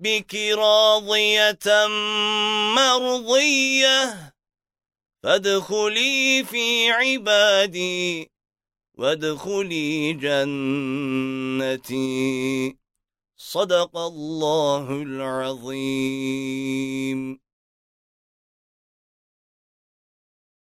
ربك راضية مرضية فادخلي في عبادي وادخلي جنتي. صدق الله العظيم.